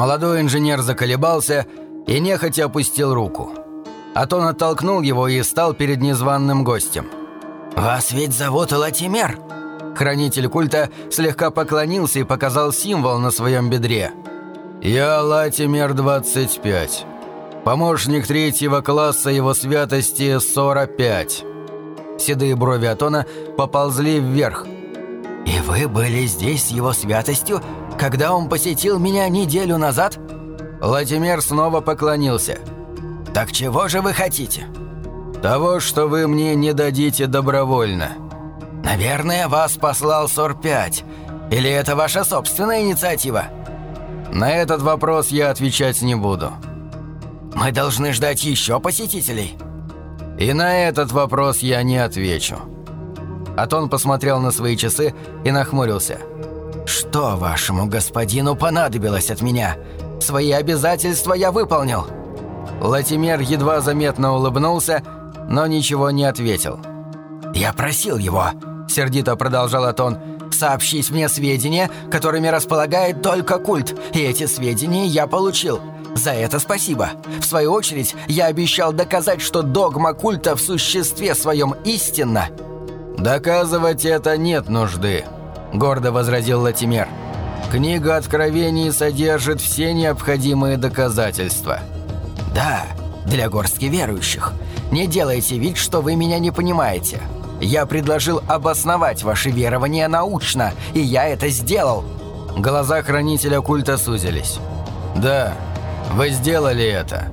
Молодой инженер заколебался и нехотя опустил руку. Атон оттолкнул его и стал перед незваным гостем. «Вас ведь зовут Латимер?» Хранитель культа слегка поклонился и показал символ на своем бедре. «Я Латимер-25. Помощник третьего класса его святости 45». Седые брови Атона поползли вверх. «И вы были здесь с его святостью, когда он посетил меня неделю назад?» Латимер снова поклонился. «Так чего же вы хотите?» «Того, что вы мне не дадите добровольно». «Наверное, вас послал Сор-5. Или это ваша собственная инициатива?» «На этот вопрос я отвечать не буду». «Мы должны ждать еще посетителей?» «И на этот вопрос я не отвечу». Атон посмотрел на свои часы и нахмурился. «Что вашему господину понадобилось от меня? Свои обязательства я выполнил». Латимер едва заметно улыбнулся, но ничего не ответил. «Я просил его», — сердито продолжал Атон, «сообщить мне сведения, которыми располагает только культ, и эти сведения я получил. За это спасибо. В свою очередь, я обещал доказать, что догма культа в существе своем истинна». «Доказывать это нет нужды», — гордо возразил Латимер. «Книга Откровений содержит все необходимые доказательства». «Да, для горстки верующих. Не делайте вид, что вы меня не понимаете. Я предложил обосновать ваши верования научно, и я это сделал». Глаза хранителя культа сузились. «Да, вы сделали это,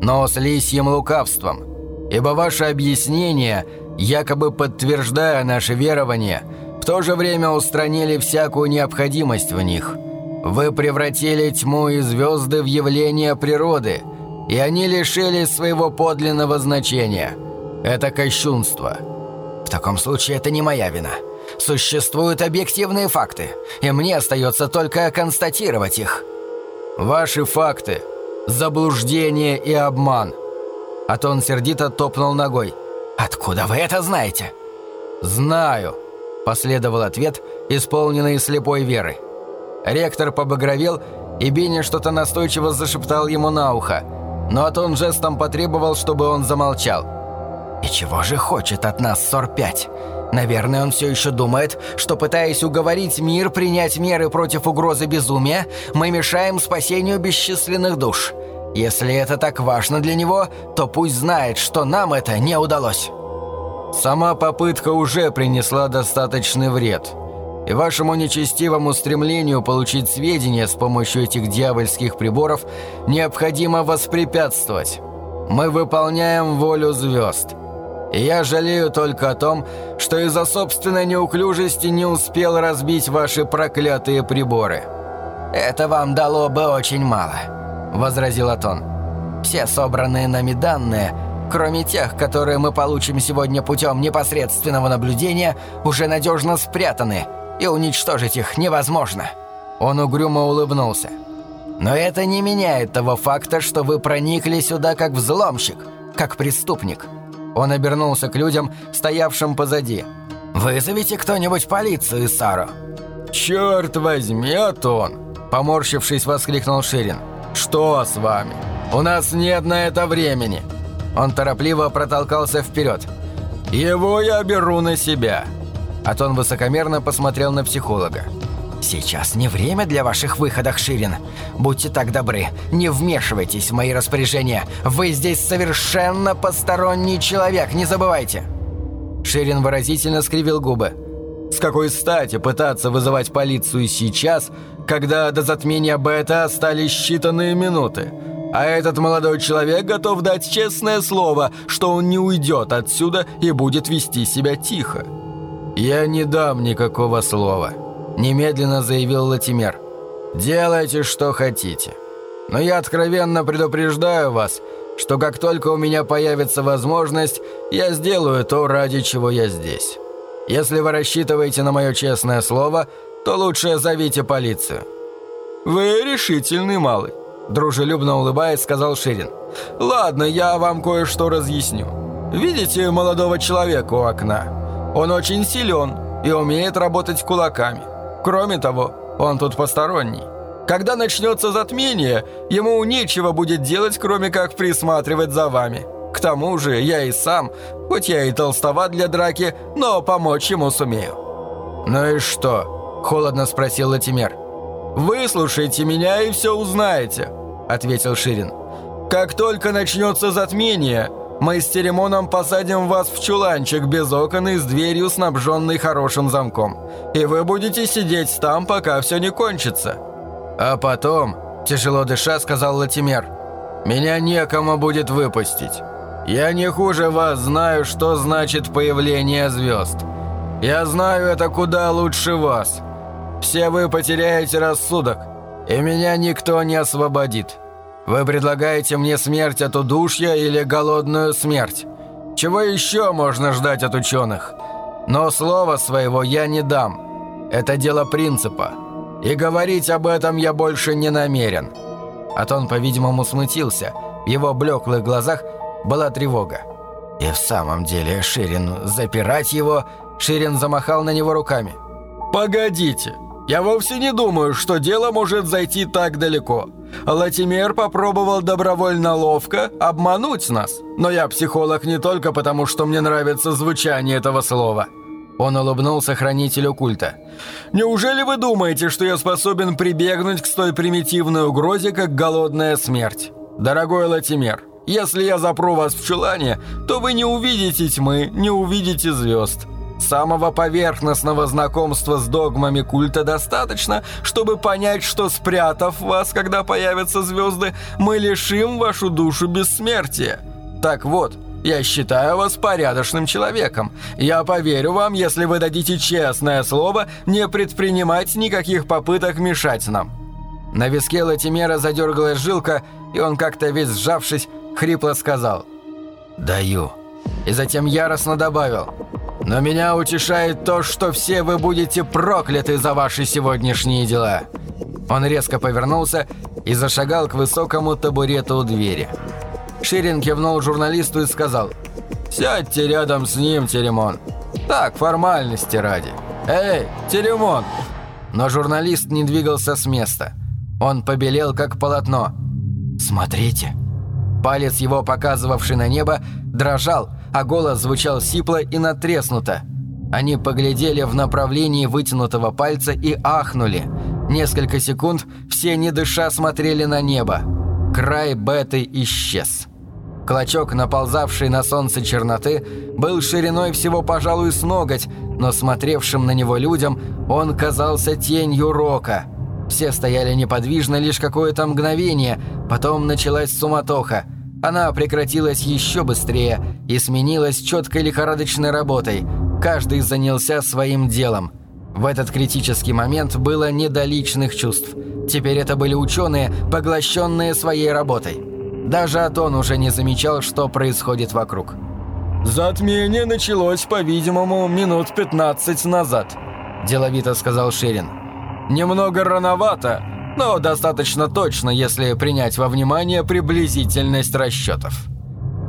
но с лисьим лукавством, ибо ваше объяснение, якобы подтверждая наше верование, в то же время устранили всякую необходимость в них. Вы превратили тьму и звезды в явление природы, и они лишились своего подлинного значения. Это кощунство. В таком случае это не моя вина. Существуют объективные факты, и мне остается только констатировать их. Ваши факты – заблуждение и обман. Атон сердито топнул ногой. «Откуда вы это знаете?» «Знаю», – последовал ответ, исполненный слепой веры. Ректор побагровел, и Бенни что-то настойчиво зашептал ему на ухо, но Атон жестом потребовал, чтобы он замолчал. «И чего же хочет от нас Сор-5? Наверное, он все еще думает, что, пытаясь уговорить мир принять меры против угрозы безумия, мы мешаем спасению бесчисленных душ. Если это так важно для него, то пусть знает, что нам это не удалось». «Сама попытка уже принесла достаточный вред. И вашему нечестивому стремлению получить сведения с помощью этих дьявольских приборов необходимо воспрепятствовать. Мы выполняем волю звезд. И я жалею только о том, что из-за собственной неуклюжести не успел разбить ваши проклятые приборы». «Это вам дало бы очень мало», – возразил Атон. «Все собранные нами данные, кроме тех, которые мы получим сегодня путем непосредственного наблюдения, уже надежно спрятаны, и уничтожить их невозможно». Он угрюмо улыбнулся. «Но это не меняет того факта, что вы проникли сюда как взломщик, как преступник». Он обернулся к людям, стоявшим позади. «Вызовите кто-нибудь полицию, Сару». «Черт возьми, Атон!» Поморщившись, воскликнул Ширин. «Что с вами? У нас нет на это времени!» Он торопливо протолкался вперед. «Его я беру на себя!» Атон высокомерно посмотрел на психолога. «Сейчас не время для ваших выходов, Ширин. Будьте так добры, не вмешивайтесь в мои распоряжения. Вы здесь совершенно посторонний человек, не забывайте!» Ширин выразительно скривил губы. «С какой стати пытаться вызывать полицию сейчас, когда до затмения Бета остались считанные минуты? А этот молодой человек готов дать честное слово, что он не уйдет отсюда и будет вести себя тихо». «Я не дам никакого слова», немедленно заявил Латимер. «Делайте, что хотите. Но я откровенно предупреждаю вас, что как только у меня появится возможность, я сделаю то, ради чего я здесь. Если вы рассчитываете на мое честное слово, то лучше зовите полицию». «Вы решительный малый», – дружелюбно улыбаясь, сказал Ширин. «Ладно, я вам кое-что разъясню. Видите молодого человека у окна? Он очень силен и умеет работать кулаками. Кроме того, он тут посторонний. Когда начнется затмение, ему нечего будет делать, кроме как присматривать за вами. К тому же я и сам, хоть я и толстоват для драки, но помочь ему сумею». «Ну и что?» – холодно спросил Латимер. «Выслушайте меня и все узнаете», – ответил Ширин. «Как только начнется затмение, мы с Теремоном посадим вас в чуланчик без окон и с дверью, снабженной хорошим замком. И вы будете сидеть там, пока все не кончится». «А потом», – тяжело дыша, сказал Латимер, – «меня некому будет выпустить. Я не хуже вас знаю, что значит появление звезд. Я знаю это куда лучше вас. Все вы потеряете рассудок, и меня никто не освободит. Вы предлагаете мне смерть от удушья или голодную смерть. Чего еще можно ждать от ученых? Но слова своего я не дам. Это дело принципа. И говорить об этом я больше не намерен». Атон, по-видимому, смутился. В его блеклых глазах была тревога. И в самом деле Ширин запирать его... Ширин замахал на него руками. «Погодите, я вовсе не думаю, что дело может зайти так далеко. Латимер попробовал добровольно ловко обмануть нас, но я психолог не только потому, что мне нравится звучание этого слова». Он улыбнулся хранителю культа. «Неужели вы думаете, что я способен прибегнуть к столь примитивной угрозе, как голодная смерть? Дорогой Латимер, если я запру вас в чулане, то вы не увидите тьмы, не увидите звезд. Самого поверхностного знакомства с догмами культа достаточно, чтобы понять, что спрятав вас, когда появятся звезды, мы лишим вашу душу бессмертия. Так вот, я считаю вас порядочным человеком. Я поверю вам, если вы дадите честное слово не предпринимать никаких попыток мешать нам». На виске Латимера задергалась жилка, и он как-то весь сжавшись, хрипло сказал «Даю». И затем яростно добавил но меня утешает то, что все вы будете прокляты за ваши сегодняшние дела». Он резко повернулся и зашагал к высокому табурету у двери. Ширин кивнул журналисту и сказал «Сядьте рядом с ним, Теремон. Так, формальности ради. Эй, Теремон!» Но журналист не двигался с места. Он побелел, как полотно. «Смотрите!» Палец его, показывавший на небо, дрожал, а голос звучал сипло и натреснуто. Они поглядели в направлении вытянутого пальца и ахнули. Несколько секунд все не дыша смотрели на небо. Край беты исчез. Клочок, наползавший на солнце черноты, был шириной всего, пожалуй, с ноготь, но смотревшим на него людям он казался тенью рока. Все стояли неподвижно лишь какое-то мгновение, потом началась суматоха – она прекратилась еще быстрее и сменилась четкой лихорадочной работой. Каждый занялся своим делом. В этот критический момент было не до личных чувств. Теперь это были ученые, поглощенные своей работой. Даже Атон уже не замечал, что происходит вокруг. «Затмение началось, по-видимому, минут 15 назад», – деловито сказал Ширин. «Немного рановато, но достаточно точно, если принять во внимание приблизительность расчетов.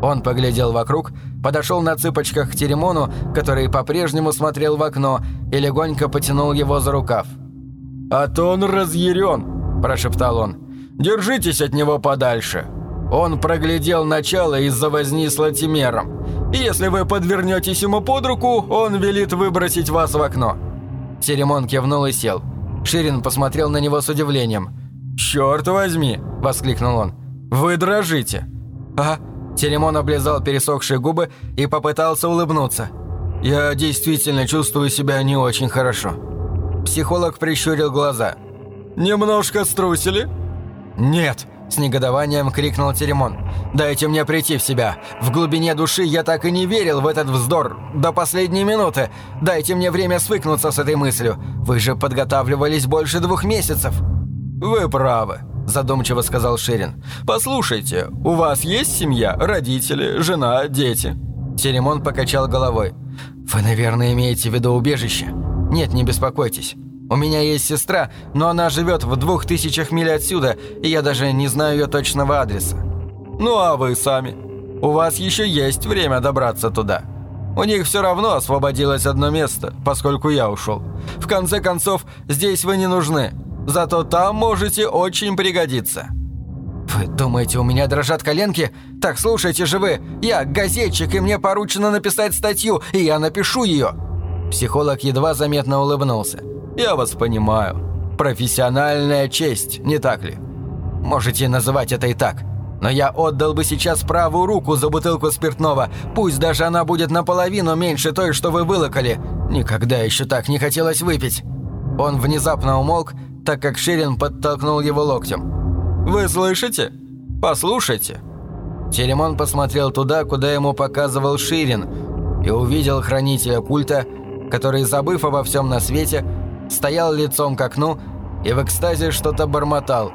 Он поглядел вокруг, подошел на цыпочках к Теремону, который по-прежнему смотрел в окно, и легонько потянул его за рукав. «А то он разъярен», – прошептал он. «Держитесь от него подальше. Он проглядел начало из-за возни с Латимером. И если вы подвернетесь ему под руку, он велит выбросить вас в окно». Теремон кивнул и сел. Ширин посмотрел на него с удивлением. «Черт возьми!» – воскликнул он. «Вы дрожите!» «А?» Теремон облизал пересохшие губы и попытался улыбнуться. «Я действительно чувствую себя не очень хорошо». Психолог прищурил глаза. «Немножко струсили?» «Нет!» С негодованием крикнул Теремон. «Дайте мне прийти в себя. В глубине души я так и не верил в этот вздор. До последней минуты. Дайте мне время свыкнуться с этой мыслью. Вы же подготавливались больше двух месяцев». «Вы правы», – задумчиво сказал Ширин. «Послушайте, у вас есть семья, родители, жена, дети?» Теремон покачал головой. «Вы, наверное, имеете в виду убежище? Нет, не беспокойтесь. У меня есть сестра, но она живет в двух тысячах миль отсюда, и я даже не знаю ее точного адреса». «Ну а вы сами? У вас еще есть время добраться туда. У них все равно освободилось одно место, поскольку я ушел. В конце концов, здесь вы не нужны. Зато там можете очень пригодиться». «Вы думаете, у меня дрожат коленки? Так слушайте же вы, я газетчик, и мне поручено написать статью, и я напишу ее!» Психолог едва заметно улыбнулся. «Я вас понимаю. Профессиональная честь, не так ли?» «Можете называть это и так. Но я отдал бы сейчас правую руку за бутылку спиртного, пусть даже она будет наполовину меньше той, что вы вылокали. Никогда еще так не хотелось выпить». Он внезапно умолк, так как Ширин подтолкнул его локтем. «Вы слышите? Послушайте!» Теремон посмотрел туда, куда ему показывал Ширин, и увидел хранителя культа, который, забыв обо всем на свете, стоял лицом к окну и в экстазе что-то бормотал.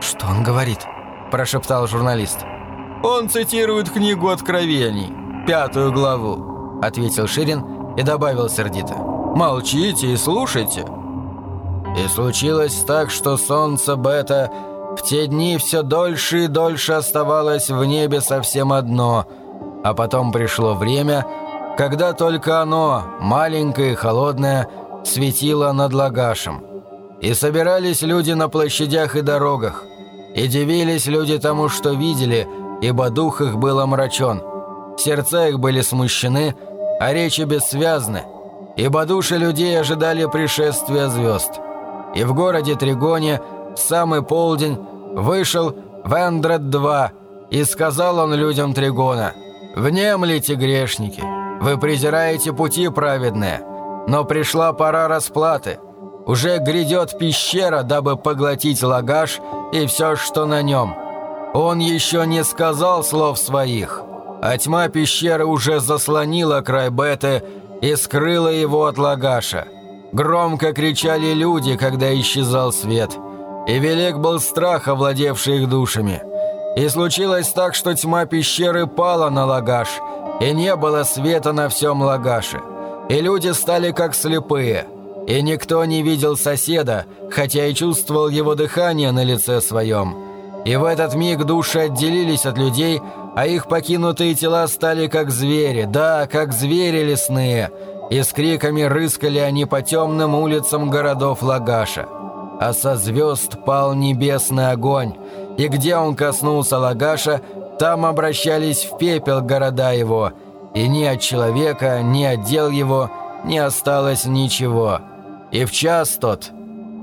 «Что он говорит?» – прошептал журналист. «Он цитирует книгу Откровений, пятую главу», – ответил Ширин и добавил сердито. «Молчите и слушайте». И случилось так, что солнце Бета – в те дни все дольше и дольше оставалось в небе совсем одно, а потом пришло время, когда только оно, маленькое и холодное, светило над Лагашем. И собирались люди на площадях и дорогах, и дивились люди тому, что видели, ибо дух их был омрачен. Сердца их были смущены, а речи бессвязны, ибо души людей ожидали пришествия звезд. И в городе Тригоне – в самый полдень вышел Вендред-2, и сказал он людям Тригона, «Внемлите, грешники, вы презираете пути праведные, но пришла пора расплаты. Уже грядет пещера, дабы поглотить лагаш и все, что на нем. Он еще не сказал слов своих, а тьма пещеры уже заслонила край Беты и скрыла его от лагаша. Громко кричали люди, когда исчезал свет» и велик был страх, овладевший их душами. И случилось так, что тьма пещеры пала на лагаш, и не было света на всем лагаше. И люди стали как слепые, и никто не видел соседа, хотя и чувствовал его дыхание на лице своем. И в этот миг души отделились от людей, а их покинутые тела стали как звери, да, как звери лесные, и с криками рыскали они по темным улицам городов Лагаша. А со звезд пал небесный огонь, и где он коснулся Лагаша, там обращались в пепел города его, и ни от человека, ни от дел его не осталось ничего. И в час тот...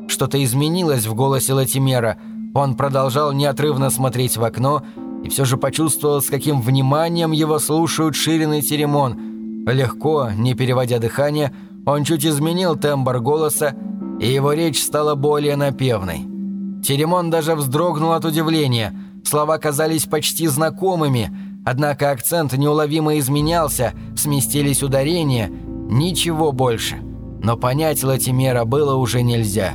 Что-то изменилось в голосе Латимера. Он продолжал неотрывно смотреть в окно и все же почувствовал, с каким вниманием его слушают Ширин и Теремон. Легко, не переводя дыхание, он чуть изменил тембр голоса и его речь стала более напевной. Теремон даже вздрогнул от удивления. Слова казались почти знакомыми, однако акцент неуловимо изменялся, сместились ударения, ничего больше. Но понять Латимера было уже нельзя.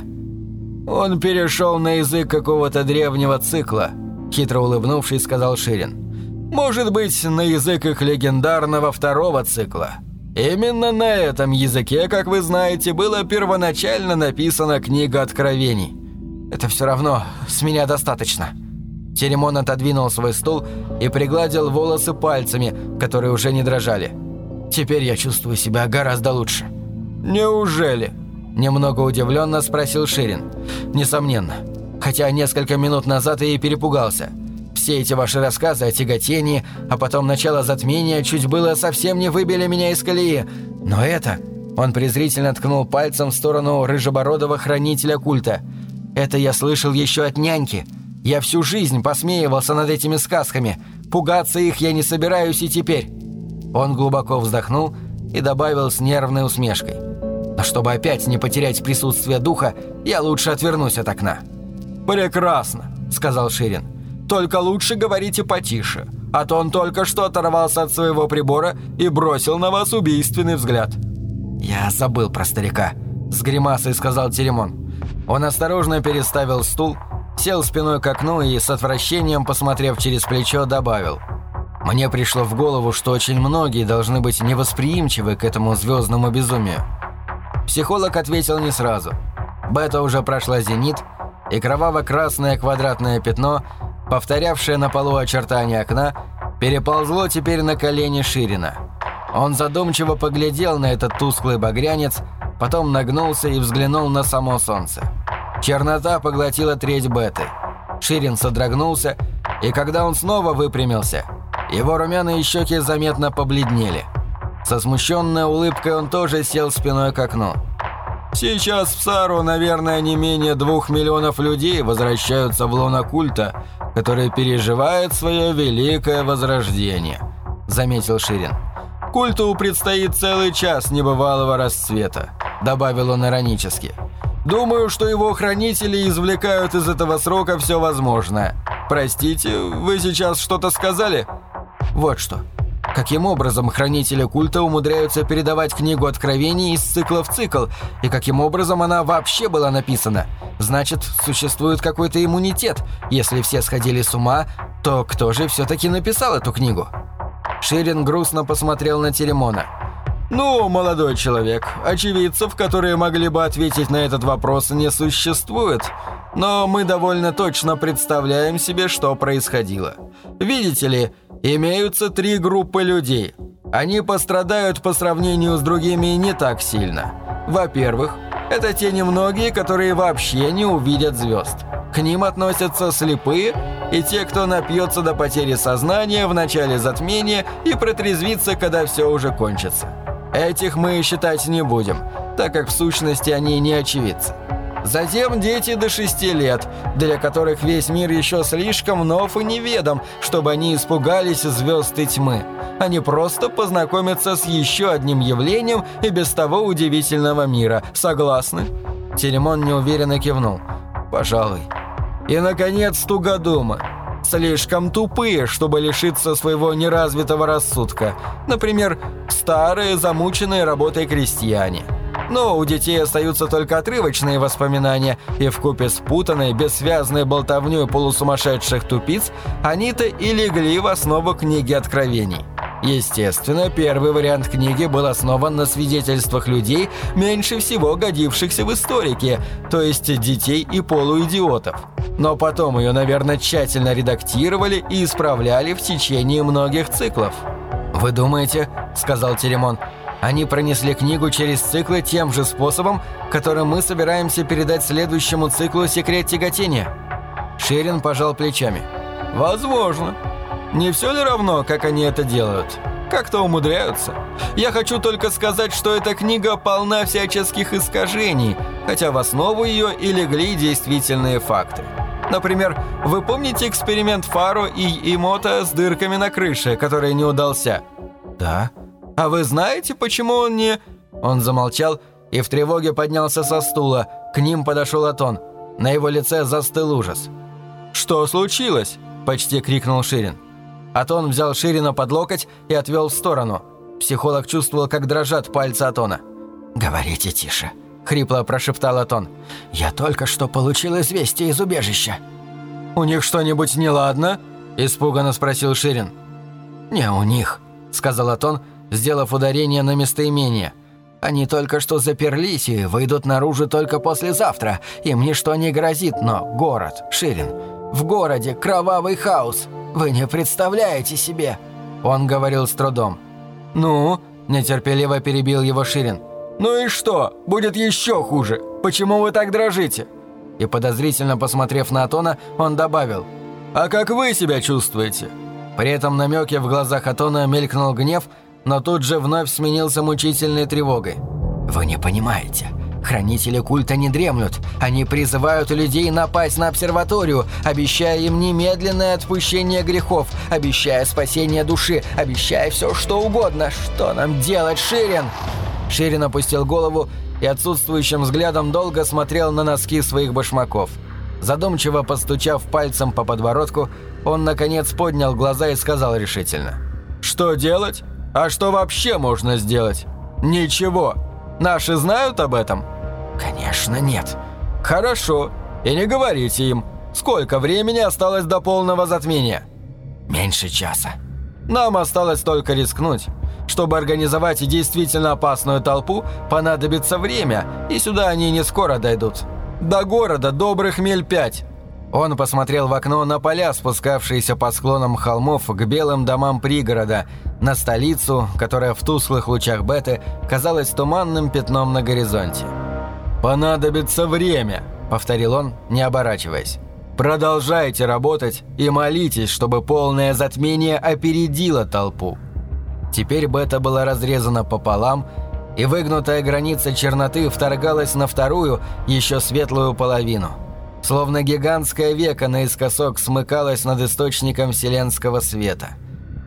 «Он перешел на язык какого-то древнего цикла», – хитро улыбнувшись, сказал Ширин. «Может быть, на язык их легендарного второго цикла». Именно на этом языке, как вы знаете, была первоначально написана книга Откровений. Это все равно, с меня достаточно. Теремон отодвинул свой стул и пригладил волосы пальцами, которые уже не дрожали. Теперь я чувствую себя гораздо лучше. Неужели? Немного удивленно спросил Ширин. Несомненно. Хотя несколько минут назад я и перепугался. Все эти ваши рассказы о тяготении, а потом начало затмения чуть было совсем не выбили меня из колеи. Но это...» Он презрительно ткнул пальцем в сторону рыжебородого хранителя культа. «Это я слышал еще от няньки. Я всю жизнь посмеивался над этими сказками. Пугаться их я не собираюсь и теперь». Он глубоко вздохнул и добавил с нервной усмешкой. «Но чтобы опять не потерять присутствие духа, я лучше отвернусь от окна». «Прекрасно», — сказал Ширин. Только лучше говорите потише, а то он только что оторвался от своего прибора и бросил на вас убийственный взгляд». «Я забыл про старика», — с гримасой сказал Теремон. Он осторожно переставил стул, сел спиной к окну и с отвращением, посмотрев через плечо, добавил. «Мне пришло в голову, что очень многие должны быть невосприимчивы к этому звездному безумию». Психолог ответил не сразу. Бета уже прошла зенит, и кроваво-красное квадратное пятно повторявшее на полу очертания окна, переползло теперь на колени Ширина. Он задумчиво поглядел на этот тусклый багрянец, потом нагнулся и взглянул на само солнце. Чернота поглотила треть беты. Ширин содрогнулся, и когда он снова выпрямился, его румяные щеки заметно побледнели. Со смущенной улыбкой он тоже сел спиной к окну. Сейчас в Сару, наверное, не менее двух миллионов людей возвращаются в лоно культа, который переживает свое великое возрождение», — заметил Ширин. «Культу предстоит целый час небывалого расцвета», — добавил он иронически. «Думаю, что его хранители извлекают из этого срока все возможное. Простите, вы сейчас что-то сказали?» «Вот что», Каким образом хранители культа умудряются передавать книгу откровений из цикла в цикл, и каким образом она вообще была написана? Значит, существует какой-то иммунитет. Если все сходили с ума, то кто же все-таки написал эту книгу? Ширин грустно посмотрел на Теремона. «Ну, молодой человек, очевидцев, которые могли бы ответить на этот вопрос, не существует. Но мы довольно точно представляем себе, что происходило. Видите ли, имеются три группы людей. Они пострадают по сравнению с другими не так сильно. Во-первых, это те немногие, которые вообще не увидят звезд. К ним относятся слепые и те, кто напьется до потери сознания в начале затмения и протрезвится, когда все уже кончится. Этих мы считать не будем, так как в сущности они не очевидцы. Затем дети до 6 лет, для которых весь мир еще слишком нов и неведом, чтобы они испугались звезд и тьмы. Они просто познакомятся с еще одним явлением и без того удивительного мира. Согласны?» Телемон неуверенно кивнул. «Пожалуй». «И, наконец, тугодумы. Слишком тупые, чтобы лишиться своего неразвитого рассудка. Например, старые, замученные работой крестьяне». Но у детей остаются только отрывочные воспоминания, и в купе с путанной, бессвязной болтовнёй полусумасшедших тупиц они-то и легли в основу книги Откровений. Естественно, первый вариант книги был основан на свидетельствах людей, меньше всего годившихся в историке, то есть детей и полуидиотов. Но потом ее, наверное, тщательно редактировали и исправляли в течение многих циклов. «Вы думаете, — сказал Теремон, — они пронесли книгу через циклы тем же способом, которым мы собираемся передать следующему циклу «Секрет тяготения». Ширин пожал плечами. «Возможно. Не все ли равно, как они это делают? Как-то умудряются. Я хочу только сказать, что эта книга полна всяческих искажений, хотя в основу ее и легли действительные факты. Например, вы помните эксперимент Фаро и Имота с дырками на крыше, который не удался?» «Да». «А вы знаете, почему он не...» Он замолчал и в тревоге поднялся со стула. К ним подошел Атон. На его лице застыл ужас. «Что случилось?» – почти крикнул Ширин. Атон взял Ширина под локоть и отвел в сторону. Психолог чувствовал, как дрожат пальцы Атона. «Говорите тише», – хрипло прошептал Атон. «Я только что получил известие из убежища». «У них что-нибудь неладно?» – испуганно спросил Ширин. «Не у них», – сказал Атон, – сделав ударение на местоимение. «Они только что заперлись и выйдут наружу только послезавтра. Им ничто не грозит, но город, Ширин. В городе кровавый хаос. Вы не представляете себе!» Он говорил с трудом. «Ну?» – нетерпеливо перебил его Ширин. «Ну и что? Будет еще хуже. Почему вы так дрожите?» И подозрительно посмотрев на Атона, он добавил. «А как вы себя чувствуете?» При этом намеке в глазах Атона мелькнул гнев – но тут же вновь сменился мучительной тревогой. «Вы не понимаете. Хранители культа не дремлют. Они призывают людей напасть на обсерваторию, обещая им немедленное отпущение грехов, обещая спасение души, обещая все что угодно. Что нам делать, Ширин?» Ширин опустил голову и отсутствующим взглядом долго смотрел на носки своих башмаков. Задумчиво постучав пальцем по подбородку, он наконец поднял глаза и сказал решительно. «Что делать?» А что вообще можно сделать? Ничего. Наши знают об этом? Конечно, нет. Хорошо. И не говорите им. Сколько времени осталось до полного затмения? Меньше часа. Нам осталось только рискнуть. Чтобы организовать действительно опасную толпу, понадобится время, и сюда они не скоро дойдут. До города добрых миль пять. Он посмотрел в окно на поля, спускавшиеся по склонам холмов к белым домам пригорода, на столицу, которая в тусклых лучах беты казалась туманным пятном на горизонте. «Понадобится время», –– повторил он, не оборачиваясь. «Продолжайте работать и молитесь, чтобы полное затмение опередило толпу». Теперь бета была разрезана пополам, и выгнутая граница черноты вторгалась на вторую, еще светлую половину. Словно гигантское веко наискосок смыкалось над источником вселенского света.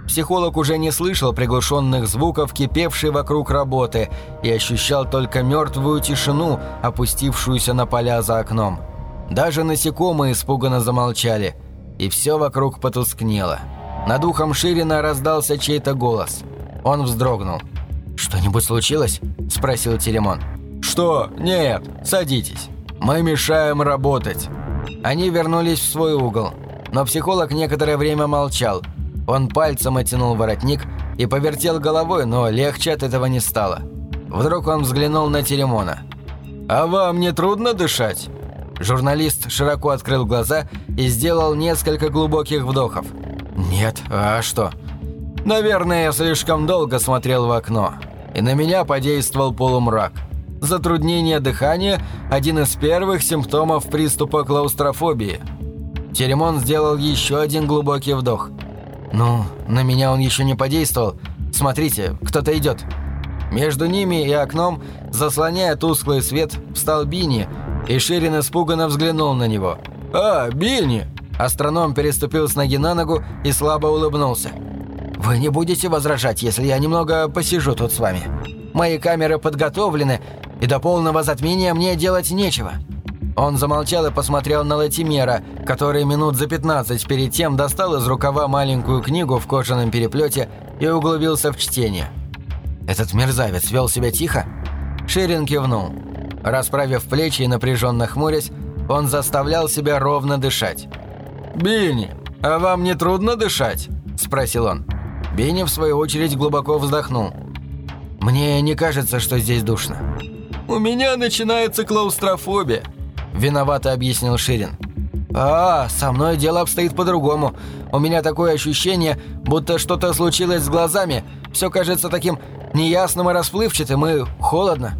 Психолог уже не слышал приглушенных звуков, кипевшей вокруг работы, и ощущал только мертвую тишину, опустившуюся на поля за окном. Даже насекомые испуганно замолчали, и все вокруг потускнело. Над ухом Ширина раздался чей-то голос. Он вздрогнул. «Что-нибудь случилось?» – спросил Теремон. «Что? Нет, садитесь. Мы мешаем работать». Они вернулись в свой угол, но психолог некоторое время молчал. Он пальцем оттянул воротник и повертел головой, но легче от этого не стало. Вдруг он взглянул на Теремона. «А вам не трудно дышать?» Журналист широко открыл глаза и сделал несколько глубоких вдохов. «Нет, а что?» «Наверное, я слишком долго смотрел в окно, и на меня подействовал полумрак. Затруднение дыхания – один из первых симптомов приступа клаустрофобии». Теремон сделал еще один глубокий вдох. «Ну, на меня он еще не подействовал. Смотрите, кто-то идет». Между ними и окном, заслоняя тусклый свет, встал Бини и Ширин испуганно взглянул на него. «А, Бильни!» Астроном переступил с ноги на ногу и слабо улыбнулся. «Вы не будете возражать, если я немного посижу тут с вами? Мои камеры подготовлены, и до полного затмения мне делать нечего». Он замолчал и посмотрел на Латимера, который минут за 15 перед тем достал из рукава маленькую книгу в кожаном переплете и углубился в чтение. «Этот мерзавец вел себя тихо?» Ширин кивнул. Расправив плечи и напряженно хмурясь, он заставлял себя ровно дышать. «Бинни, а вам не трудно дышать?» – спросил он. Бинни, в свою очередь, глубоко вздохнул. «Мне не кажется, что здесь душно». «У меня начинается клаустрофобия», – виновато объяснил Ширин. «А, со мной дело обстоит по-другому. У меня такое ощущение, будто что-то случилось с глазами. Все кажется таким неясным и расплывчатым, и холодно».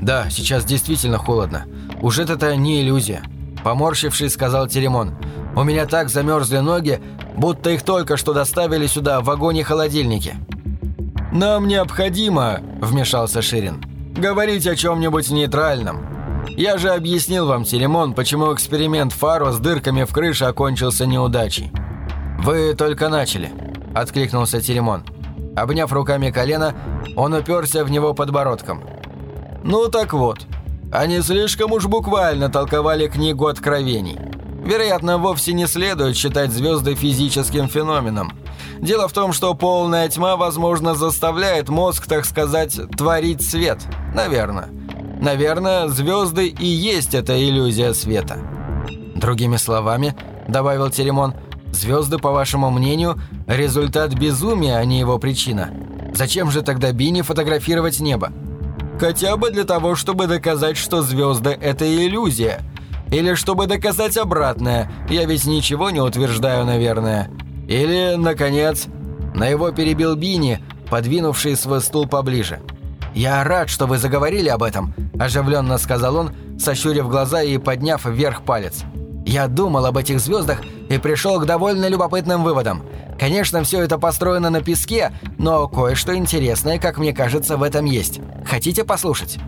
«Да, сейчас действительно холодно. Уж это-то не иллюзия», – поморщившись, сказал Теремон. «У меня так замерзли ноги, будто их только что доставили сюда в вагоне-холодильнике». «Нам необходимо», – вмешался Ширин, – «говорить о чем-нибудь нейтральном. Я же объяснил вам, Теремон, почему эксперимент Фаро с дырками в крыше окончился неудачей». «Вы только начали», – откликнулся Теремон. Обняв руками колено, он уперся в него подбородком – ну так вот, они слишком уж буквально толковали книгу откровений. Вероятно, вовсе не следует считать звезды физическим феноменом. Дело в том, что полная тьма, возможно, заставляет мозг, так сказать, творить свет. Наверное. Наверное, звезды и есть эта иллюзия света. Другими словами, добавил Теремон, звезды, по вашему мнению, результат безумия, а не его причина. Зачем же тогда Бини фотографировать небо? Хотя бы для того, чтобы доказать, что звезды – это иллюзия. Или чтобы доказать обратное, я ведь ничего не утверждаю, наверное. Или, наконец, на его перебил Бини, подвинувший свой стул поближе. «Я рад, что вы заговорили об этом», – оживленно сказал он, сощурив глаза и подняв вверх палец. «Я думал об этих звездах и пришел к довольно любопытным выводам. Конечно, все это построено на песке, но кое-что интересное, как мне кажется, в этом есть. Хотите послушать?»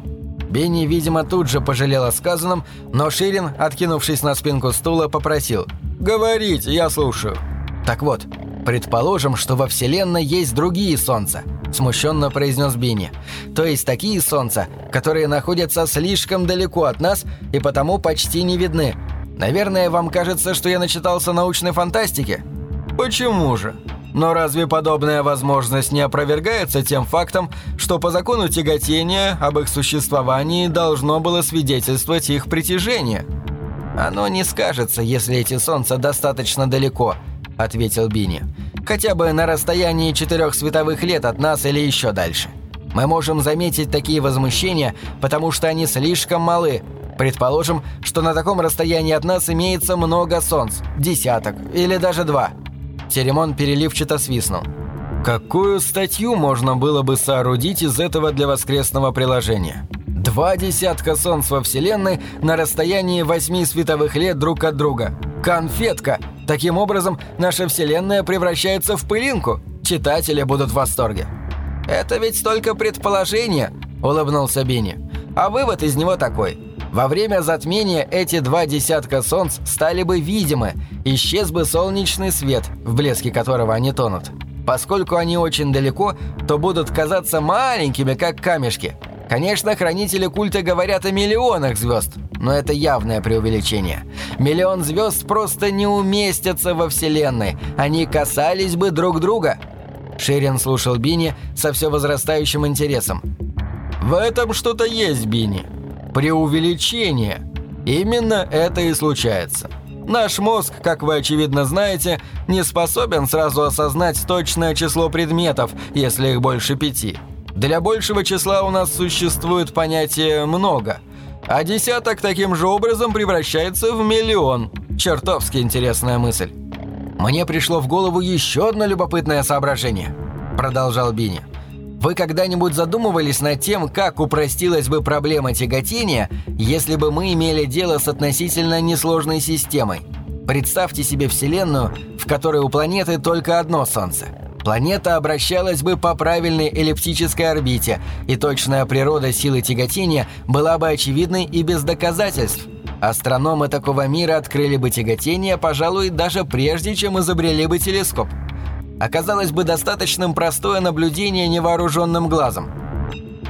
Бенни, видимо, тут же пожалел о сказанном, но Ширин, откинувшись на спинку стула, попросил «Говорите, я слушаю». «Так вот, предположим, что во Вселенной есть другие Солнца», – смущенно произнес Бенни. «То есть такие Солнца, которые находятся слишком далеко от нас и потому почти не видны. Наверное, вам кажется, что я начитался научной фантастики?» Почему же? Но разве подобная возможность не опровергается тем фактом, что по закону тяготения об их существовании должно было свидетельствовать их притяжение? «Оно не скажется, если эти солнца достаточно далеко», — ответил Бини. «Хотя бы на расстоянии четырех световых лет от нас или еще дальше. Мы можем заметить такие возмущения, потому что они слишком малы. Предположим, что на таком расстоянии от нас имеется много солнц, десяток или даже два». Теремон переливчато свистнул. Какую статью можно было бы соорудить из этого для воскресного приложения? Два десятка солнц во Вселенной на расстоянии восьми световых лет друг от друга. Конфетка! Таким образом, наша Вселенная превращается в пылинку. Читатели будут в восторге. «Это ведь только предположение», — улыбнулся Бини. «А вывод из него такой. Во время затмения эти два десятка солнц стали бы видимы, исчез бы солнечный свет, в блеске которого они тонут. Поскольку они очень далеко, то будут казаться маленькими, как камешки. Конечно, хранители культа говорят о миллионах звезд, но это явное преувеличение. Миллион звезд просто не уместятся во Вселенной, они касались бы друг друга. Ширин слушал Бини со все возрастающим интересом. «В этом что-то есть, Бини. Преувеличение. Именно это и случается. Наш мозг, как вы очевидно знаете, не способен сразу осознать точное число предметов, если их больше пяти. Для большего числа у нас существует понятие «много», а десяток таким же образом превращается в миллион. Чертовски интересная мысль. «Мне пришло в голову еще одно любопытное соображение», – продолжал Бини. «Вы когда-нибудь задумывались над тем, как упростилась бы проблема тяготения, если бы мы имели дело с относительно несложной системой? Представьте себе Вселенную, в которой у планеты только одно Солнце. Планета обращалась бы по правильной эллиптической орбите, и точная природа силы тяготения была бы очевидной и без доказательств. Астрономы такого мира открыли бы тяготение, пожалуй, даже прежде, чем изобрели бы телескоп. Оказалось бы достаточным простое наблюдение невооруженным глазом.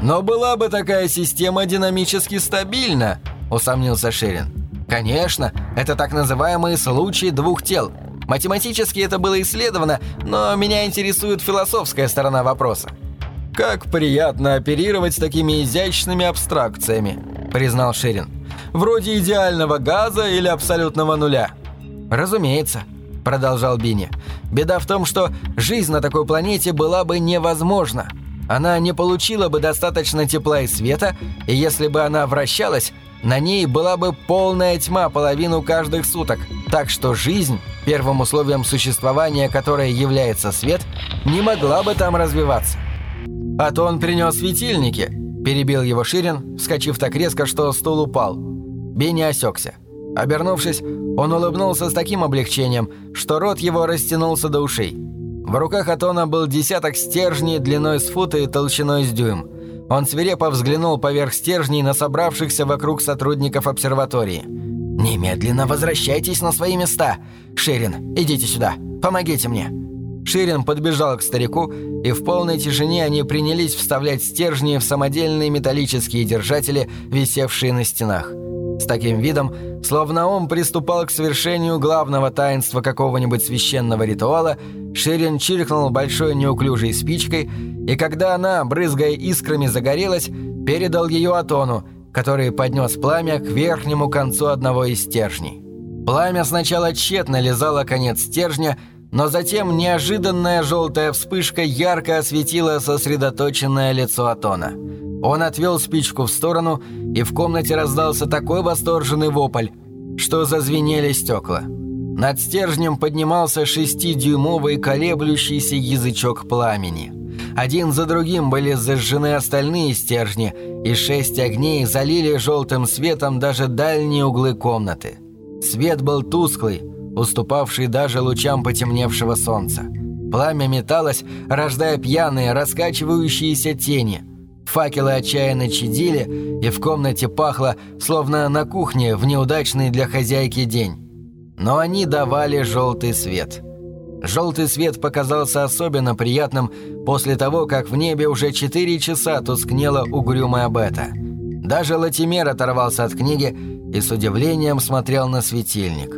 «Но была бы такая система динамически стабильна», – усомнился Шерин. «Конечно, это так называемый случай двух тел. Математически это было исследовано, но меня интересует философская сторона вопроса». «Как приятно оперировать такими изящными абстракциями», – признал Шерин вроде идеального газа или абсолютного нуля. «Разумеется», – продолжал Бини. «Беда в том, что жизнь на такой планете была бы невозможна. Она не получила бы достаточно тепла и света, и если бы она вращалась, на ней была бы полная тьма половину каждых суток, так что жизнь, первым условием существования которой является свет, не могла бы там развиваться. «А то он принес светильники», – перебил его Ширин, вскочив так резко, что стул упал. Бенни осекся. Обернувшись, он улыбнулся с таким облегчением, что рот его растянулся до ушей. В руках Атона был десяток стержней длиной с фута и толщиной с дюйм. Он свирепо взглянул поверх стержней на собравшихся вокруг сотрудников обсерватории. «Немедленно возвращайтесь на свои места! Ширин, идите сюда! Помогите мне!» Ширин подбежал к старику, и в полной тишине они принялись вставлять стержни в самодельные металлические держатели, висевшие на стенах. С таким видом, словно он приступал к совершению главного таинства какого-нибудь священного ритуала, Ширин чиркнул большой неуклюжей спичкой, и когда она, брызгая искрами, загорелась, передал ее Атону, который поднес пламя к верхнему концу одного из стержней. Пламя сначала тщетно лизало конец стержня, но затем неожиданная желтая вспышка ярко осветила сосредоточенное лицо Атона – он отвел спичку в сторону, и в комнате раздался такой восторженный вопль, что зазвенели стекла. Над стержнем поднимался шестидюймовый колеблющийся язычок пламени. Один за другим были зажжены остальные стержни, и шесть огней залили желтым светом даже дальние углы комнаты. Свет был тусклый, уступавший даже лучам потемневшего солнца. Пламя металось, рождая пьяные, раскачивающиеся тени – Факелы отчаянно чадили, и в комнате пахло, словно на кухне в неудачный для хозяйки день. Но они давали желтый свет. Желтый свет показался особенно приятным после того, как в небе уже четыре часа тускнела угрюмая бета. Даже Латимер оторвался от книги и с удивлением смотрел на светильник.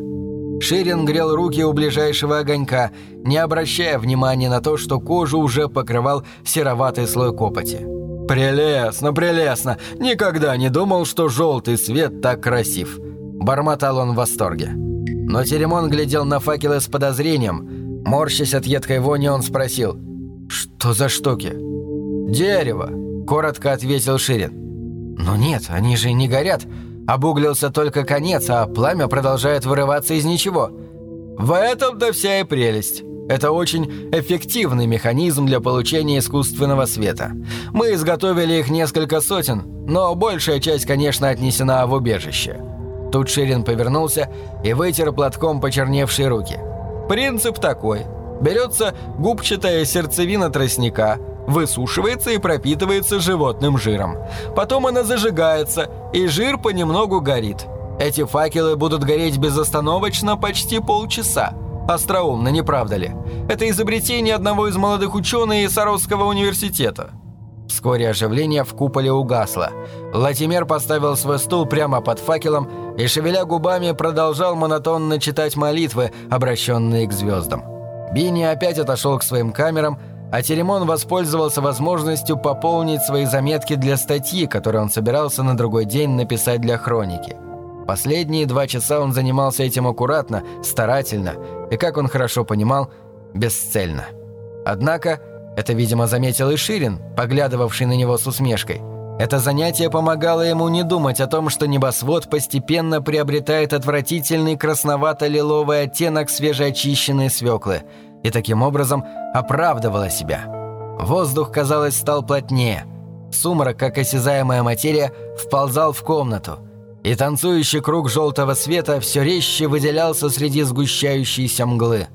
Ширин грел руки у ближайшего огонька, не обращая внимания на то, что кожу уже покрывал сероватый слой копоти. «Прелестно, прелестно! Никогда не думал, что желтый свет так красив!» Бормотал он в восторге. Но Теремон глядел на факелы с подозрением. Морщась от едкой вони, он спросил. «Что за штуки?» «Дерево», — коротко ответил Ширин. «Но нет, они же не горят. Обуглился только конец, а пламя продолжает вырываться из ничего». «В этом-то вся и прелесть», Это очень эффективный механизм для получения искусственного света. Мы изготовили их несколько сотен, но большая часть, конечно, отнесена в убежище. Тут Ширин повернулся и вытер платком почерневшие руки. Принцип такой. Берется губчатая сердцевина тростника, высушивается и пропитывается животным жиром. Потом она зажигается, и жир понемногу горит. Эти факелы будут гореть безостановочно почти полчаса. Остроумно, не правда ли? Это изобретение одного из молодых ученых из Саровского университета. Вскоре оживление в куполе угасло. Латимер поставил свой стул прямо под факелом и, шевеля губами, продолжал монотонно читать молитвы, обращенные к звездам. Бини опять отошел к своим камерам, а Теремон воспользовался возможностью пополнить свои заметки для статьи, которую он собирался на другой день написать для хроники. Последние два часа он занимался этим аккуратно, старательно и, как он хорошо понимал, бесцельно. Однако, это, видимо, заметил и Ширин, поглядывавший на него с усмешкой. Это занятие помогало ему не думать о том, что небосвод постепенно приобретает отвратительный красновато-лиловый оттенок свежеочищенной свеклы и таким образом оправдывало себя. Воздух, казалось, стал плотнее. Сумрак, как осязаемая материя, вползал в комнату – и танцующий круг желтого света все резче выделялся среди сгущающейся мглы.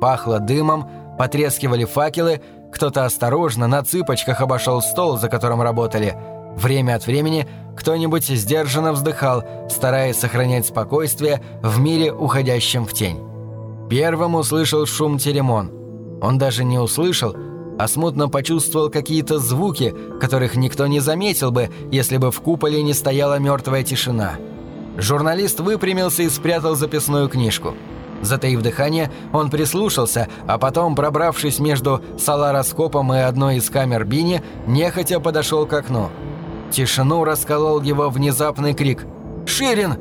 Пахло дымом, потрескивали факелы, кто-то осторожно на цыпочках обошел стол, за которым работали. Время от времени кто-нибудь сдержанно вздыхал, стараясь сохранять спокойствие в мире, уходящем в тень. Первым услышал шум теремон. Он даже не услышал, а смутно почувствовал какие-то звуки, которых никто не заметил бы, если бы в куполе не стояла мертвая тишина. Журналист выпрямился и спрятал записную книжку. Затаив дыхание, он прислушался, а потом, пробравшись между солароскопом и одной из камер Бини, нехотя подошел к окну. Тишину расколол его внезапный крик «Ширин!»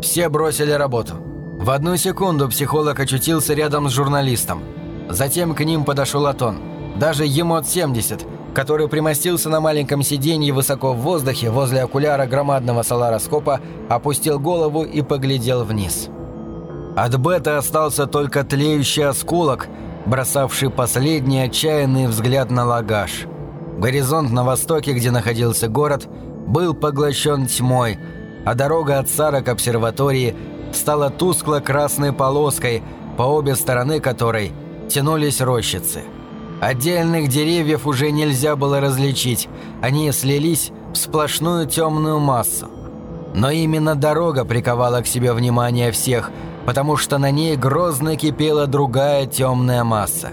Все бросили работу. В одну секунду психолог очутился рядом с журналистом. Затем к ним подошел Атон. Даже Емот-70, который примостился на маленьком сиденье высоко в воздухе возле окуляра громадного солароскопа, опустил голову и поглядел вниз. От Бета остался только тлеющий осколок, бросавший последний отчаянный взгляд на лагаж. Горизонт на востоке, где находился город, был поглощен тьмой, а дорога от Сара к обсерватории стала тускло-красной полоской, по обе стороны которой тянулись рощицы – Отдельных деревьев уже нельзя было различить, они слились в сплошную темную массу. Но именно дорога приковала к себе внимание всех, потому что на ней грозно кипела другая темная масса.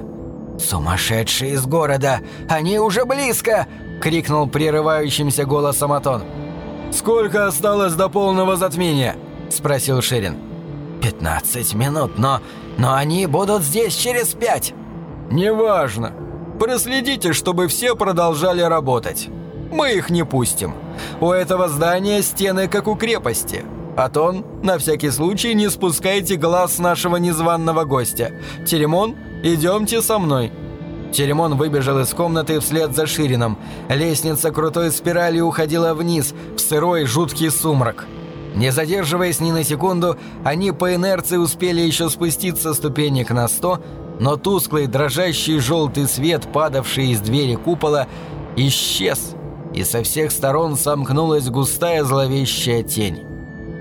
«Сумасшедшие из города! Они уже близко!» — крикнул прерывающимся голосом Атон. «Сколько осталось до полного затмения?» — спросил Ширин. «Пятнадцать минут, но... но они будут здесь через пять!» «Неважно. Проследите, чтобы все продолжали работать. Мы их не пустим. У этого здания стены как у крепости. Атон, на всякий случай не спускайте глаз нашего незваного гостя. Теремон, идемте со мной». Теремон выбежал из комнаты вслед за Ширином. Лестница крутой спиралью уходила вниз, в сырой жуткий сумрак. Не задерживаясь ни на секунду, они по инерции успели еще спуститься ступенек на сто, но тусклый дрожащий желтый свет, падавший из двери купола, исчез, и со всех сторон сомкнулась густая зловещая тень.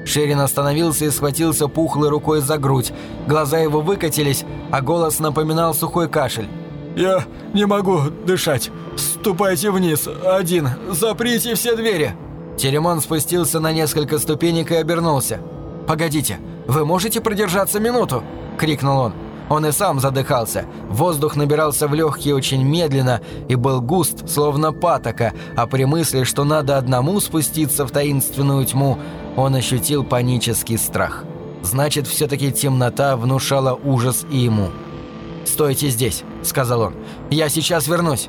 Шерин остановился и схватился пухлой рукой за грудь. Глаза его выкатились, а голос напоминал сухой кашель. «Я не могу дышать. Ступайте вниз. Один. Заприте все двери». Теремон спустился на несколько ступенек и обернулся. «Погодите, вы можете продержаться минуту?» – крикнул он. Он и сам задыхался. Воздух набирался в легкие очень медленно и был густ, словно патока, а при мысли, что надо одному спуститься в таинственную тьму, он ощутил панический страх. Значит, все-таки темнота внушала ужас и ему. «Стойте здесь», — сказал он. «Я сейчас вернусь».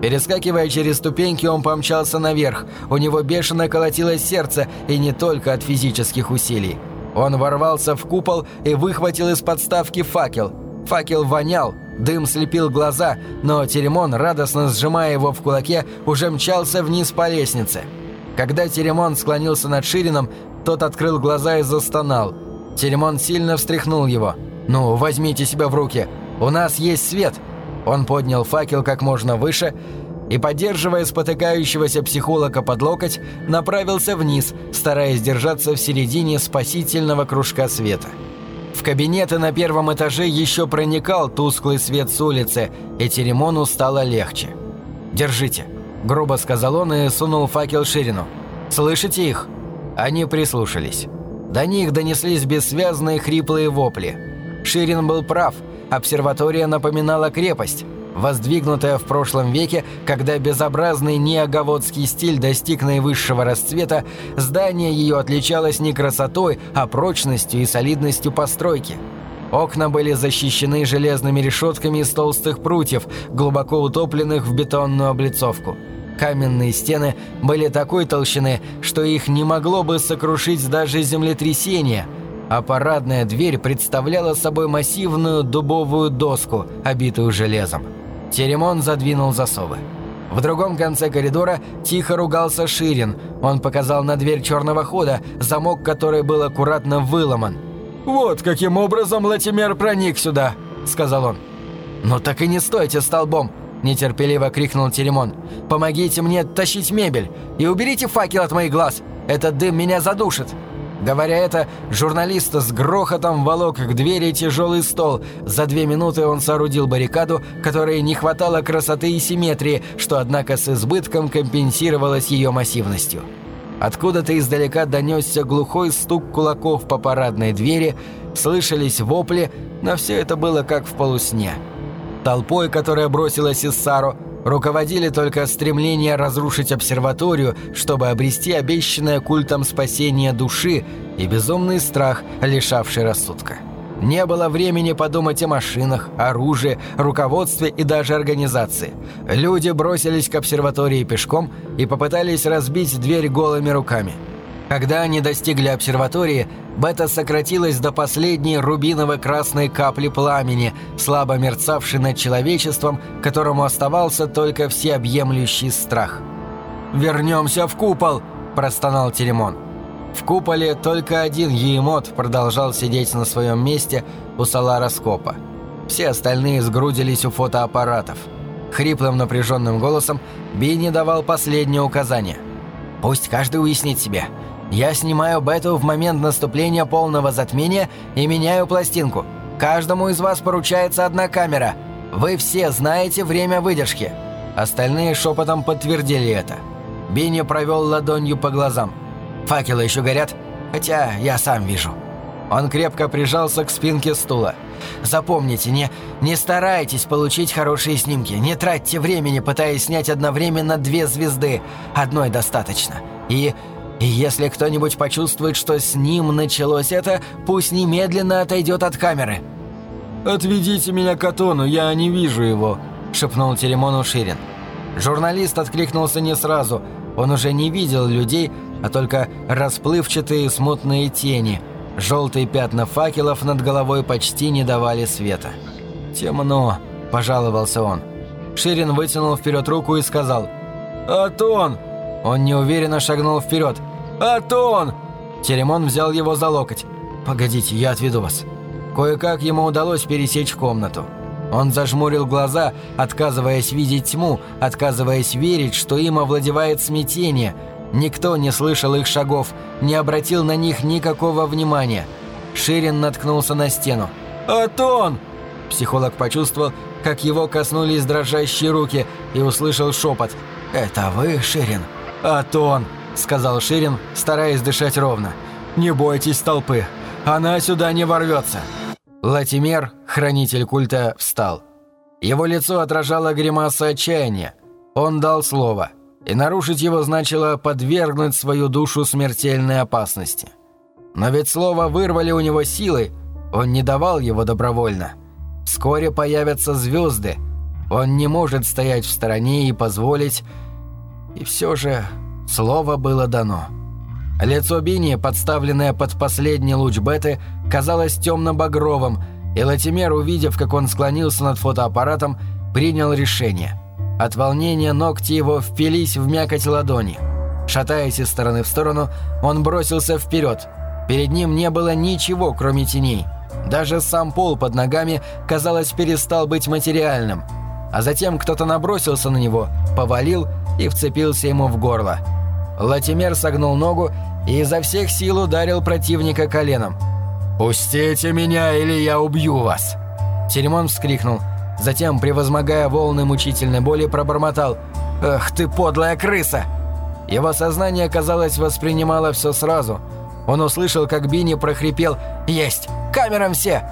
Перескакивая через ступеньки, он помчался наверх. У него бешено колотилось сердце, и не только от физических усилий. Он ворвался в купол и выхватил из подставки факел. Факел вонял, дым слепил глаза, но Теремон, радостно сжимая его в кулаке, уже мчался вниз по лестнице. Когда Теремон склонился над Ширином, тот открыл глаза и застонал. Теремон сильно встряхнул его. «Ну, возьмите себя в руки. «У нас есть свет!» Он поднял факел как можно выше и, поддерживая спотыкающегося психолога под локоть, направился вниз, стараясь держаться в середине спасительного кружка света. В кабинеты на первом этаже еще проникал тусклый свет с улицы, и Теремону стало легче. «Держите», – грубо сказал он и сунул факел Ширину. «Слышите их?» Они прислушались. До них донеслись бессвязные хриплые вопли. Ширин был прав, обсерватория напоминала крепость, воздвигнутая в прошлом веке, когда безобразный неоговодский стиль достиг наивысшего расцвета, здание ее отличалось не красотой, а прочностью и солидностью постройки. Окна были защищены железными решетками из толстых прутьев, глубоко утопленных в бетонную облицовку. Каменные стены были такой толщины, что их не могло бы сокрушить даже землетрясение, а парадная дверь представляла собой массивную дубовую доску, обитую железом. Теремон задвинул засовы. В другом конце коридора тихо ругался Ширин. Он показал на дверь черного хода, замок которой был аккуратно выломан. «Вот каким образом Латимер проник сюда», — сказал он. «Ну так и не стойте столбом», – нетерпеливо крикнул Теремон. «Помогите мне тащить мебель и уберите факел от моих глаз! Этот дым меня задушит!» Говоря это, журналист с грохотом волок к двери тяжелый стол. За две минуты он соорудил баррикаду, которой не хватало красоты и симметрии, что, однако, с избытком компенсировалось ее массивностью. Откуда-то издалека донесся глухой стук кулаков по парадной двери, слышались вопли, но все это было как в полусне. Толпой, которая бросилась из Сару, руководили только стремление разрушить обсерваторию, чтобы обрести обещанное культом спасение души и безумный страх, лишавший рассудка. Не было времени подумать о машинах, оружии, руководстве и даже организации. Люди бросились к обсерватории пешком и попытались разбить дверь голыми руками – когда они достигли обсерватории, бета сократилась до последней рубиново-красной капли пламени, слабо мерцавшей над человечеством, которому оставался только всеобъемлющий страх. «Вернемся в купол!» – простонал Теремон. В куполе только один Еемот продолжал сидеть на своем месте у солароскопа. Все остальные сгрудились у фотоаппаратов. Хриплым напряженным голосом Бинни давал последнее указание. «Пусть каждый уяснит себе – я снимаю бету в момент наступления полного затмения и меняю пластинку. Каждому из вас поручается одна камера. Вы все знаете время выдержки». Остальные шепотом подтвердили это. Бинни провел ладонью по глазам. «Факелы еще горят? Хотя я сам вижу». Он крепко прижался к спинке стула. «Запомните, не, не старайтесь получить хорошие снимки. Не тратьте времени, пытаясь снять одновременно две звезды. Одной достаточно. И и если кто-нибудь почувствует, что с ним началось это, пусть немедленно отойдет от камеры». «Отведите меня к Атону, я не вижу его», – шепнул Теремону Ширин. Журналист откликнулся не сразу. Он уже не видел людей, а только расплывчатые смутные тени. Желтые пятна факелов над головой почти не давали света. «Темно», – пожаловался он. Ширин вытянул вперед руку и сказал «Атон!» Он неуверенно шагнул вперед. «Атон!» Теремон взял его за локоть. «Погодите, я отведу вас». Кое-как ему удалось пересечь комнату. Он зажмурил глаза, отказываясь видеть тьму, отказываясь верить, что им овладевает смятение. Никто не слышал их шагов, не обратил на них никакого внимания. Ширин наткнулся на стену. «Атон!» Психолог почувствовал, как его коснулись дрожащие руки и услышал шепот. «Это вы, Ширин?» «Атон!» – сказал Ширин, стараясь дышать ровно. «Не бойтесь толпы, она сюда не ворвется!» Латимер, хранитель культа, встал. Его лицо отражало гримаса отчаяния. Он дал слово, и нарушить его значило подвергнуть свою душу смертельной опасности. Но ведь слово вырвали у него силой, он не давал его добровольно. Вскоре появятся звезды. Он не может стоять в стороне и позволить... И все же Слово было дано. Лицо Бини, подставленное под последний луч беты, казалось темно-багровым, и Латимер, увидев, как он склонился над фотоаппаратом, принял решение. От волнения ногти его впились в мякоть ладони. Шатаясь из стороны в сторону, он бросился вперед. Перед ним не было ничего, кроме теней. Даже сам пол под ногами, казалось, перестал быть материальным. А затем кто-то набросился на него, повалил и вцепился ему в горло. Латимер согнул ногу и изо всех сил ударил противника коленом. «Пустите меня, или я убью вас!» Теремон вскрикнул. Затем, превозмогая волны мучительной боли, пробормотал «Эх ты, подлая крыса!» Его сознание, казалось, воспринимало все сразу. Он услышал, как Бини прохрипел «Есть! Камерам все!»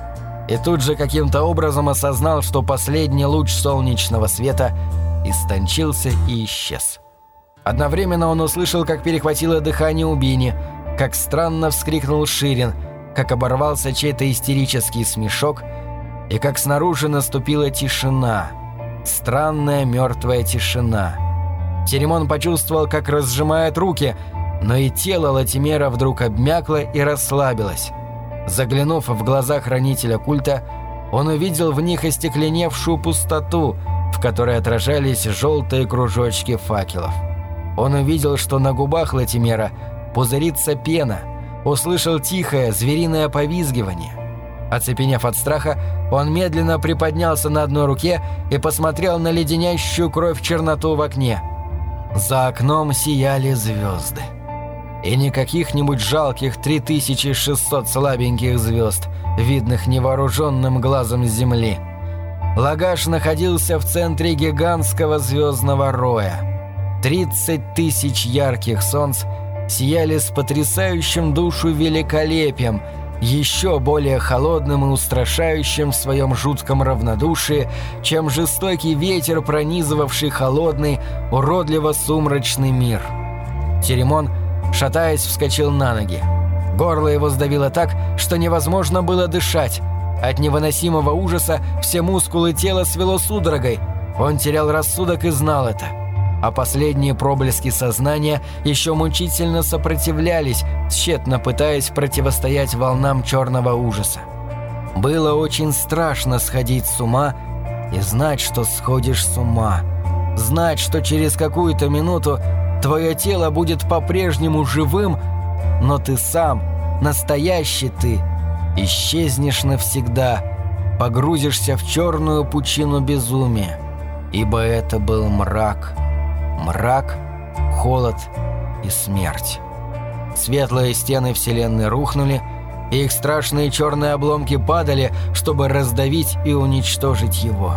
И тут же каким-то образом осознал, что последний луч солнечного света истончился и исчез. Одновременно он услышал, как перехватило дыхание у как странно вскрикнул Ширин, как оборвался чей-то истерический смешок и как снаружи наступила тишина. Странная мертвая тишина. Теремон почувствовал, как разжимает руки, но и тело Латимера вдруг обмякло и расслабилось. Заглянув в глаза хранителя культа, он увидел в них остекленевшую пустоту, в которой отражались желтые кружочки факелов. Он увидел, что на губах Латимера пузырится пена, услышал тихое звериное повизгивание. Оцепенев от страха, он медленно приподнялся на одной руке и посмотрел на леденящую кровь черноту в окне. За окном сияли звезды. И не каких-нибудь жалких 3600 слабеньких звезд, видных невооруженным глазом с земли. Лагаш находился в центре гигантского звездного роя. 30 тысяч ярких солнц сияли с потрясающим душу великолепием – еще более холодным и устрашающим в своем жутком равнодушии, чем жестокий ветер, пронизывавший холодный, уродливо-сумрачный мир. Теремон, шатаясь, вскочил на ноги. Горло его сдавило так, что невозможно было дышать. От невыносимого ужаса все мускулы тела свело судорогой. Он терял рассудок и знал это а последние проблески сознания еще мучительно сопротивлялись, тщетно пытаясь противостоять волнам черного ужаса. Было очень страшно сходить с ума и знать, что сходишь с ума. Знать, что через какую-то минуту твое тело будет по-прежнему живым, но ты сам, настоящий ты, исчезнешь навсегда, погрузишься в черную пучину безумия. Ибо это был мрак – Мрак, холод и смерть. Светлые стены Вселенной рухнули, и их страшные черные обломки падали, чтобы раздавить и уничтожить его.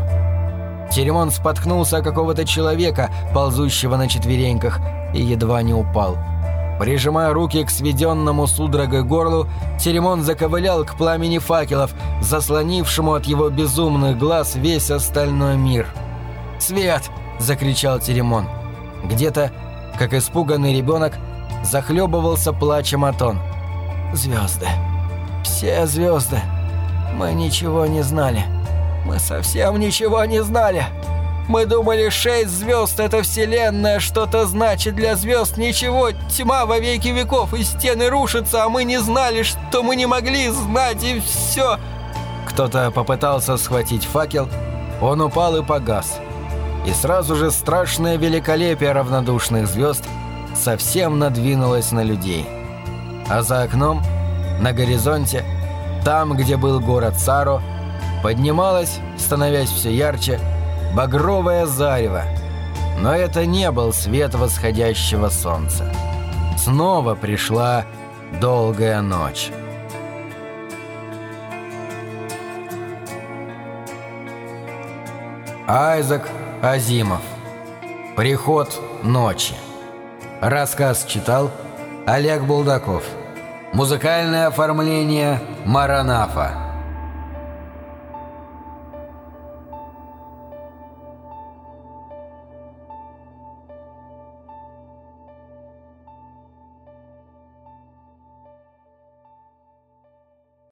Теремон споткнулся о какого-то человека, ползущего на четвереньках, и едва не упал. Прижимая руки к сведенному судорогой горлу, Теремон заковылял к пламени факелов, заслонившему от его безумных глаз весь остальной мир. «Свет!» – закричал Теремон. Где-то, как испуганный ребенок, захлебывался плачем Атон. «Звезды. Все звезды. Мы ничего не знали. Мы совсем ничего не знали. Мы думали, шесть звезд — это вселенная, что-то значит для звезд ничего, тьма во веки веков, и стены рушатся, а мы не знали, что мы не могли знать, и все...» Кто-то попытался схватить факел, он упал и погас и сразу же страшное великолепие равнодушных звезд совсем надвинулось на людей. А за окном, на горизонте, там, где был город Саро, поднималось, становясь все ярче, багровое зарево. Но это не был свет восходящего солнца. Снова пришла долгая ночь. Айзек Азимов. Приход ночи. Рассказ читал Олег Булдаков. Музыкальное оформление Маранафа.